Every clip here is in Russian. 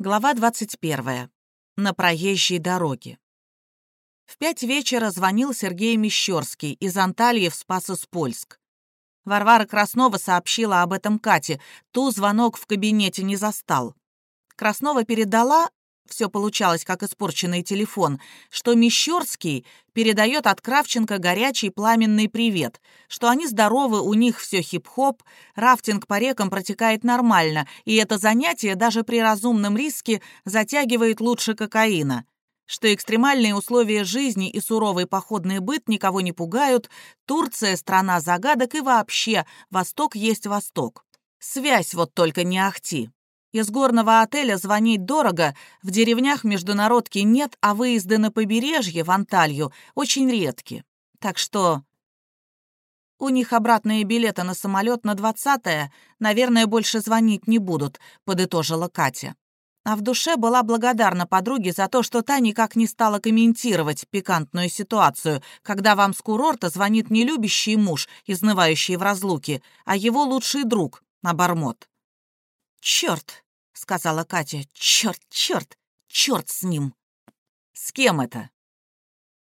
Глава 21. На проезжей дороге. В пять вечера звонил Сергей Мещерский из Анталии в Спасос-Польск. Варвара Краснова сообщила об этом Кате, ту звонок в кабинете не застал. Краснова передала, все получалось как испорченный телефон, что Мещерский передает от Кравченко горячий пламенный привет, что они здоровы, у них все хип-хоп, рафтинг по рекам протекает нормально, и это занятие даже при разумном риске затягивает лучше кокаина, что экстремальные условия жизни и суровый походный быт никого не пугают, Турция — страна загадок и вообще Восток есть Восток. Связь вот только не ахти. Из горного отеля звонить дорого, в деревнях международки нет, а выезды на побережье в Анталью очень редки. Так что у них обратные билеты на самолет на 20 наверное, больше звонить не будут», — подытожила Катя. А в душе была благодарна подруге за то, что та никак не стала комментировать пикантную ситуацию, когда вам с курорта звонит не любящий муж, изнывающий в разлуке, а его лучший друг, обормот. «Черт!» — сказала Катя. «Черт, черт, черт с ним!» «С кем это?»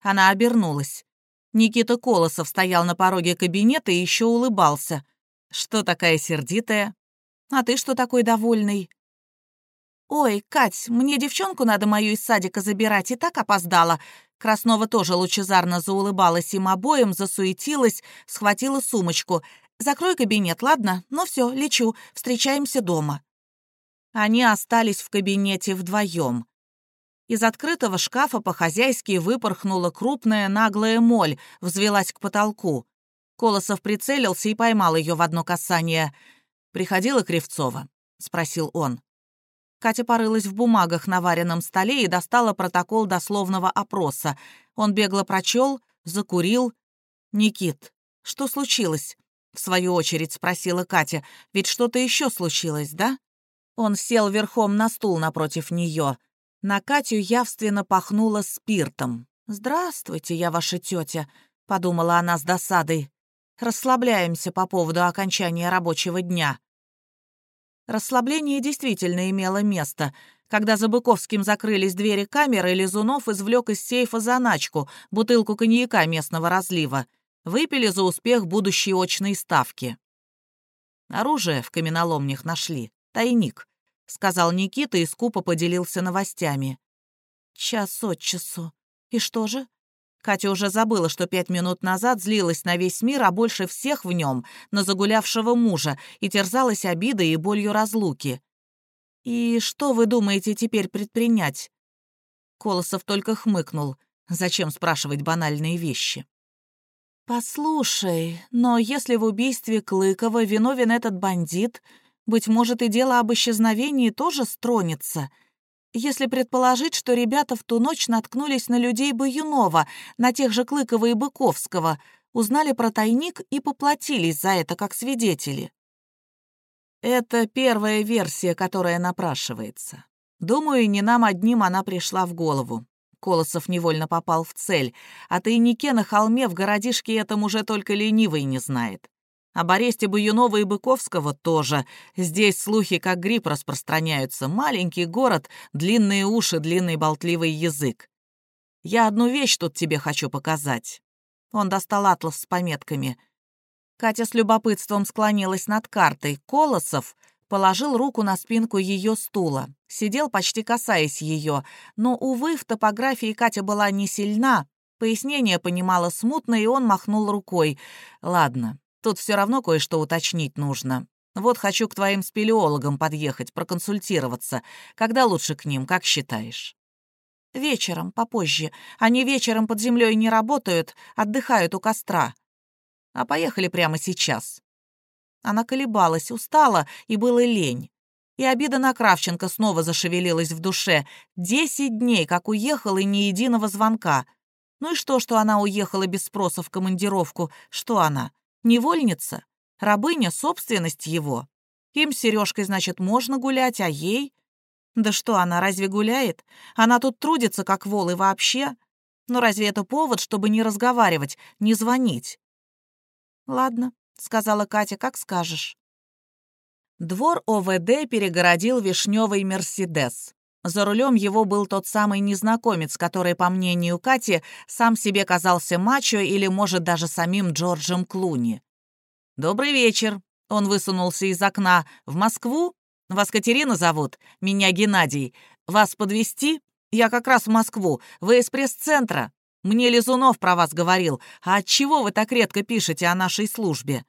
Она обернулась. Никита Колосов стоял на пороге кабинета и еще улыбался. «Что такая сердитая? А ты что такой довольный?» «Ой, Кать, мне девчонку надо мою из садика забирать, и так опоздала». Краснова тоже лучезарно заулыбалась им обоим, засуетилась, схватила сумочку. «Закрой кабинет, ладно? Ну все, лечу, встречаемся дома». Они остались в кабинете вдвоем. Из открытого шкафа по-хозяйски выпорхнула крупная наглая моль, взвелась к потолку. Колосов прицелился и поймал ее в одно касание. «Приходила Кривцова?» — спросил он. Катя порылась в бумагах на вареном столе и достала протокол дословного опроса. Он бегло прочел, закурил. «Никит, что случилось?» — в свою очередь спросила Катя. «Ведь что-то еще случилось, да?» Он сел верхом на стул напротив нее. На Катю явственно пахнуло спиртом. «Здравствуйте, я ваша тетя», — подумала она с досадой. «Расслабляемся по поводу окончания рабочего дня». Расслабление действительно имело место. Когда за Быковским закрылись двери камеры, Лизунов извлек из сейфа заначку, бутылку коньяка местного разлива. Выпили за успех будущей очной ставки. Оружие в каменоломнях нашли тайник», — сказал Никита и скупо поделился новостями. «Час от часу. И что же?» Катя уже забыла, что пять минут назад злилась на весь мир, а больше всех в нем, на загулявшего мужа, и терзалась обидой и болью разлуки. «И что вы думаете теперь предпринять?» Колосов только хмыкнул. Зачем спрашивать банальные вещи? «Послушай, но если в убийстве Клыкова виновен этот бандит, быть может, и дело об исчезновении тоже стронется. Если предположить, что ребята в ту ночь наткнулись на людей Баюнова, на тех же Клыкова и Быковского, узнали про тайник и поплатились за это как свидетели. Это первая версия, которая напрашивается. Думаю, не нам одним она пришла в голову. Колосов невольно попал в цель. О тайнике на холме в городишке этом уже только ленивый не знает. Об аресте Баюнова и Быковского тоже. Здесь слухи как грипп распространяются. Маленький город, длинные уши, длинный болтливый язык. Я одну вещь тут тебе хочу показать. Он достал атлас с пометками. Катя с любопытством склонилась над картой. Колосов положил руку на спинку ее стула. Сидел, почти касаясь ее. Но, увы, в топографии Катя была не сильна. Пояснение понимала смутно, и он махнул рукой. «Ладно, Тут все равно кое-что уточнить нужно. Вот хочу к твоим спелеологам подъехать, проконсультироваться. Когда лучше к ним, как считаешь?» «Вечером, попозже. Они вечером под землей не работают, отдыхают у костра. А поехали прямо сейчас». Она колебалась, устала, и было лень. И обида на Кравченко снова зашевелилась в душе. Десять дней, как уехал, и ни единого звонка. Ну и что, что она уехала без спроса в командировку? Что она? Невольница, рабыня, собственность его. Им с Сережкой, значит, можно гулять, а ей? Да что она, разве гуляет? Она тут трудится, как вол, и вообще. Но разве это повод, чтобы не разговаривать, не звонить? Ладно, сказала Катя, как скажешь. Двор ОВД перегородил вишневый «Мерседес». За рулем его был тот самый незнакомец, который, по мнению Кати, сам себе казался мачо или, может, даже самим Джорджем Клуни. «Добрый вечер», — он высунулся из окна. «В Москву? Вас Катерина зовут? Меня Геннадий. Вас подвести? Я как раз в Москву. Вы из пресс-центра. Мне Лизунов про вас говорил. А отчего вы так редко пишете о нашей службе?»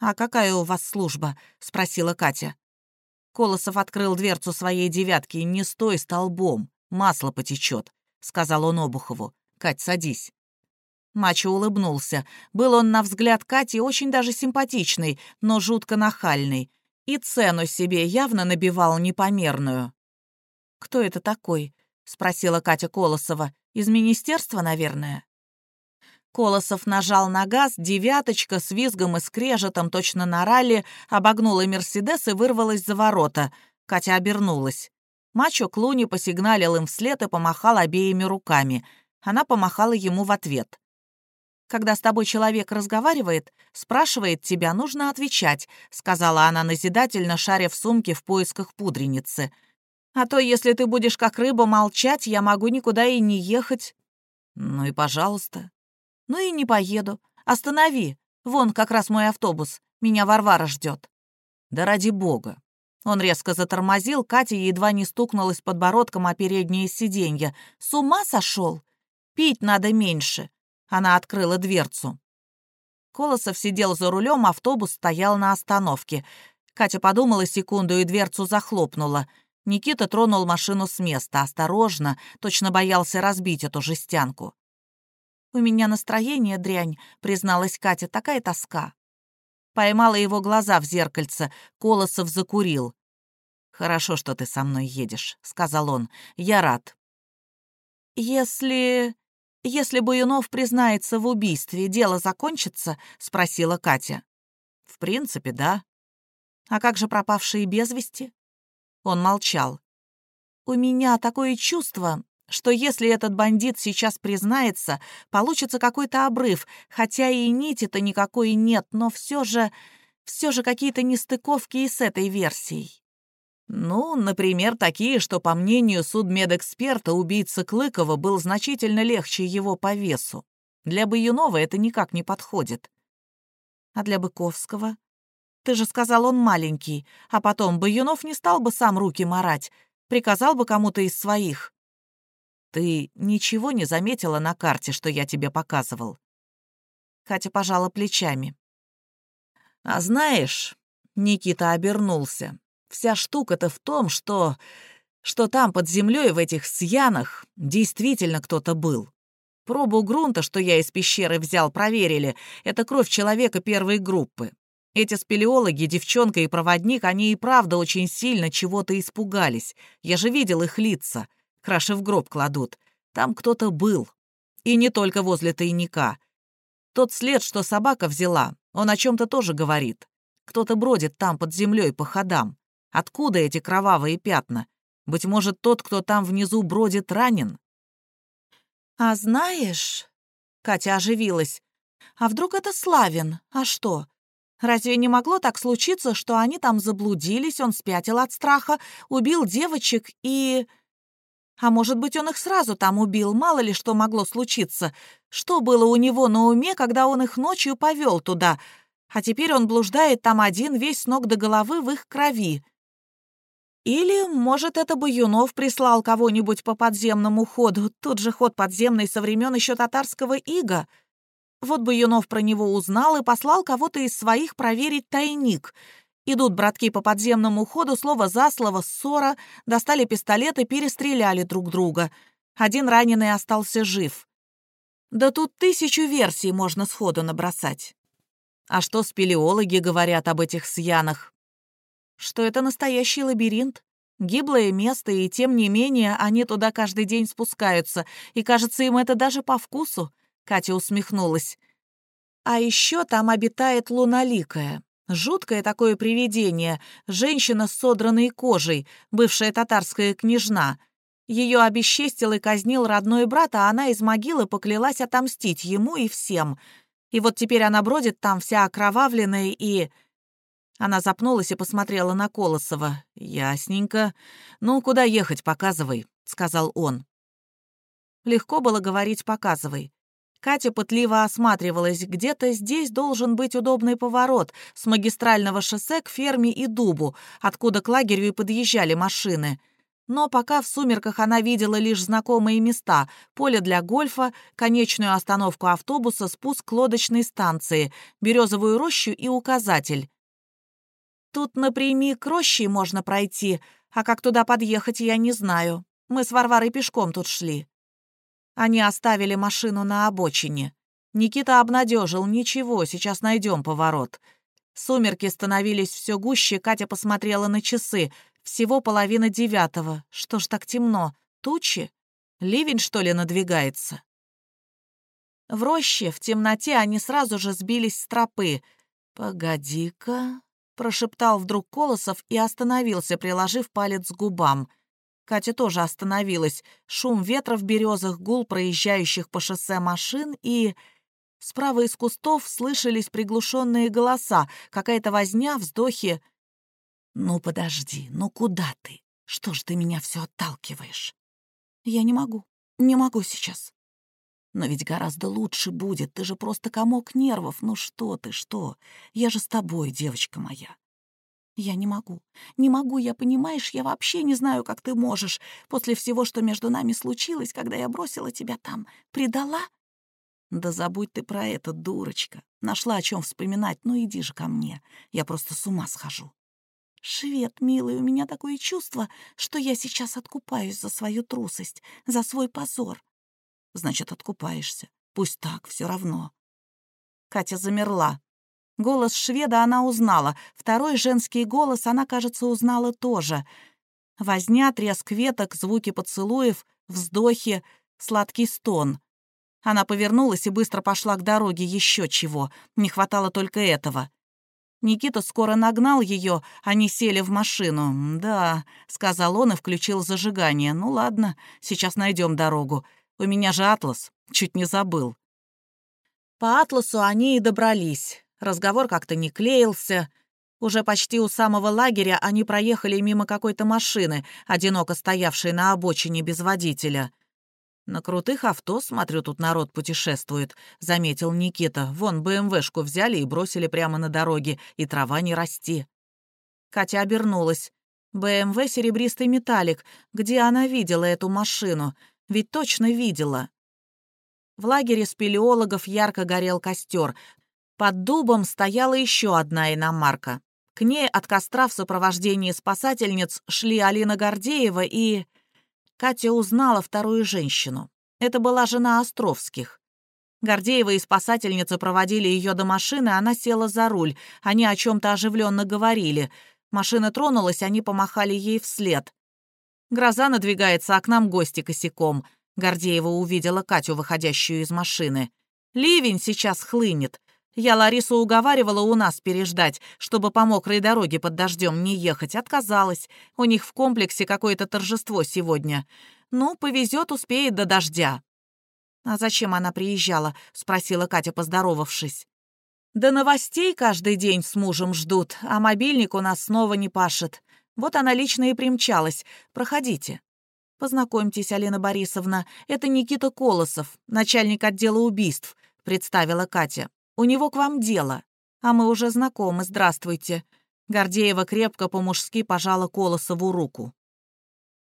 «А какая у вас служба?» — спросила Катя. Колосов открыл дверцу своей девятки. «Не стой столбом, масло потечет», — сказал он Обухову. «Кать, садись». Мачо улыбнулся. Был он, на взгляд Кати, очень даже симпатичный, но жутко нахальный. И цену себе явно набивал непомерную. «Кто это такой?» — спросила Катя Колосова. «Из министерства, наверное?» Колосов нажал на газ, девяточка с визгом и скрежетом точно на ралли обогнула «Мерседес» и вырвалась за ворота. Катя обернулась. Мачо Клуни посигналил им вслед и помахал обеими руками. Она помахала ему в ответ. «Когда с тобой человек разговаривает, спрашивает тебя, нужно отвечать», сказала она назидательно, шаря в сумке в поисках пудреницы. «А то, если ты будешь как рыба молчать, я могу никуда и не ехать». «Ну и пожалуйста», «Ну и не поеду. Останови. Вон как раз мой автобус. Меня Варвара ждет». «Да ради бога». Он резко затормозил, Катя едва не стукнулась подбородком о переднее сиденье. «С ума сошел? Пить надо меньше». Она открыла дверцу. Колосов сидел за рулем, автобус стоял на остановке. Катя подумала секунду и дверцу захлопнула. Никита тронул машину с места, осторожно, точно боялся разбить эту жестянку. «У меня настроение дрянь», — призналась Катя, — «такая тоска». Поймала его глаза в зеркальце, Колосов закурил. «Хорошо, что ты со мной едешь», — сказал он. «Я рад». «Если... если Буюнов признается в убийстве, дело закончится?» — спросила Катя. «В принципе, да». «А как же пропавшие без вести?» Он молчал. «У меня такое чувство, что если этот бандит сейчас признается, получится какой-то обрыв, хотя и нити-то никакой нет, но все же... все же какие-то нестыковки и с этой версией. Ну, например, такие, что, по мнению судмедэксперта, убийца Клыкова был значительно легче его по весу. Для Баюнова это никак не подходит. А для Быковского? Ты же сказал, он маленький, а потом Баюнов не стал бы сам руки марать, приказал бы кому-то из своих. Ты ничего не заметила на карте, что я тебе показывал?» Катя пожала плечами. «А знаешь...» — Никита обернулся. «Вся штука-то в том, что... что там под землей в этих сьянах действительно кто-то был. Пробу грунта, что я из пещеры взял, проверили. Это кровь человека первой группы. Эти спелеологи, девчонка и проводник, они и правда очень сильно чего-то испугались. Я же видел их лица краши в гроб кладут. Там кто-то был. И не только возле тайника. Тот след, что собака взяла, он о чем-то тоже говорит. Кто-то бродит там под землей по ходам. Откуда эти кровавые пятна? Быть может, тот, кто там внизу бродит, ранен? А знаешь, Катя оживилась. А вдруг это Славин? А что? Разве не могло так случиться, что они там заблудились, он спятил от страха, убил девочек и... А может быть, он их сразу там убил, мало ли что могло случиться. Что было у него на уме, когда он их ночью повел туда? А теперь он блуждает там один, весь с ног до головы в их крови. Или, может, это бы Юнов прислал кого-нибудь по подземному ходу, тот же ход подземный со времен еще татарского ига. Вот бы Юнов про него узнал и послал кого-то из своих проверить тайник — Идут братки по подземному ходу, слово за слово, ссора, достали пистолеты, перестреляли друг друга. Один раненый остался жив. Да тут тысячу версий можно сходу набросать. А что спелеологи говорят об этих сьянах? Что это настоящий лабиринт, гиблое место, и тем не менее они туда каждый день спускаются, и кажется им это даже по вкусу, Катя усмехнулась. А еще там обитает луналикая. Жуткое такое привидение, женщина с содранной кожей, бывшая татарская княжна. Ее обесчестил и казнил родной брат, а она из могилы поклялась отомстить ему и всем. И вот теперь она бродит там вся окровавленная и... Она запнулась и посмотрела на Колосова. «Ясненько. Ну, куда ехать, показывай», — сказал он. Легко было говорить «показывай». Катя пытливо осматривалась. Где-то здесь должен быть удобный поворот с магистрального шоссе к ферме и дубу, откуда к лагерю и подъезжали машины. Но пока в сумерках она видела лишь знакомые места — поле для гольфа, конечную остановку автобуса, спуск к лодочной станции, березовую рощу и указатель. Тут напрямик рощей можно пройти, а как туда подъехать, я не знаю. Мы с Варварой пешком тут шли. Они оставили машину на обочине. Никита обнадежил, ничего, сейчас найдем поворот. Сумерки становились все гуще, Катя посмотрела на часы. Всего половина девятого. Что ж так темно? Тучи? Ливень, что ли, надвигается? В роще, в темноте, они сразу же сбились с тропы. «Погоди-ка», — прошептал вдруг Колосов и остановился, приложив палец к губам — Катя тоже остановилась. Шум ветра в березах, гул проезжающих по шоссе машин и... Справа из кустов слышались приглушенные голоса, какая-то возня, вздохи. «Ну, подожди, ну куда ты? Что ж ты меня все отталкиваешь?» «Я не могу, не могу сейчас». «Но ведь гораздо лучше будет, ты же просто комок нервов. Ну что ты, что? Я же с тобой, девочка моя. Я не могу. Не могу, я, понимаешь, я вообще не знаю, как ты можешь. После всего, что между нами случилось, когда я бросила тебя там, предала? Да забудь ты про это, дурочка. Нашла о чем вспоминать, ну иди же ко мне. Я просто с ума схожу. Швед, милый, у меня такое чувство, что я сейчас откупаюсь за свою трусость, за свой позор. Значит, откупаешься. Пусть так, все равно. Катя замерла. Голос шведа она узнала. Второй женский голос она, кажется, узнала тоже. Возня, треск веток, звуки поцелуев, вздохи, сладкий стон. Она повернулась и быстро пошла к дороге. Еще чего. Не хватало только этого. Никита скоро нагнал ее, они сели в машину. «Да», — сказал он и включил зажигание. «Ну ладно, сейчас найдем дорогу. У меня же атлас, чуть не забыл». По атласу они и добрались. Разговор как-то не клеился. Уже почти у самого лагеря они проехали мимо какой-то машины, одиноко стоявшей на обочине без водителя. «На крутых авто, смотрю, тут народ путешествует», — заметил Никита. «Вон БМВшку взяли и бросили прямо на дороге, и трава не расти». Катя обернулась. БМВ серебристый металлик. Где она видела эту машину? Ведь точно видела. В лагере спелеологов ярко горел костер. Под дубом стояла еще одна иномарка. К ней от костра в сопровождении спасательниц шли Алина Гордеева и... Катя узнала вторую женщину. Это была жена Островских. Гордеева и спасательницы проводили ее до машины, она села за руль. Они о чем-то оживленно говорили. Машина тронулась, они помахали ей вслед. Гроза надвигается, а к нам гости косяком. Гордеева увидела Катю, выходящую из машины. Ливень сейчас хлынет. Я Ларису уговаривала у нас переждать, чтобы по мокрой дороге под дождем не ехать. Отказалась. У них в комплексе какое-то торжество сегодня. Ну, повезет, успеет до дождя. «А зачем она приезжала?» — спросила Катя, поздоровавшись. «Да новостей каждый день с мужем ждут, а мобильник у нас снова не пашет. Вот она лично и примчалась. Проходите». «Познакомьтесь, Алина Борисовна, это Никита Колосов, начальник отдела убийств», — представила Катя. У него к вам дело. А мы уже знакомы, здравствуйте». Гордеева крепко по-мужски пожала Колосову руку.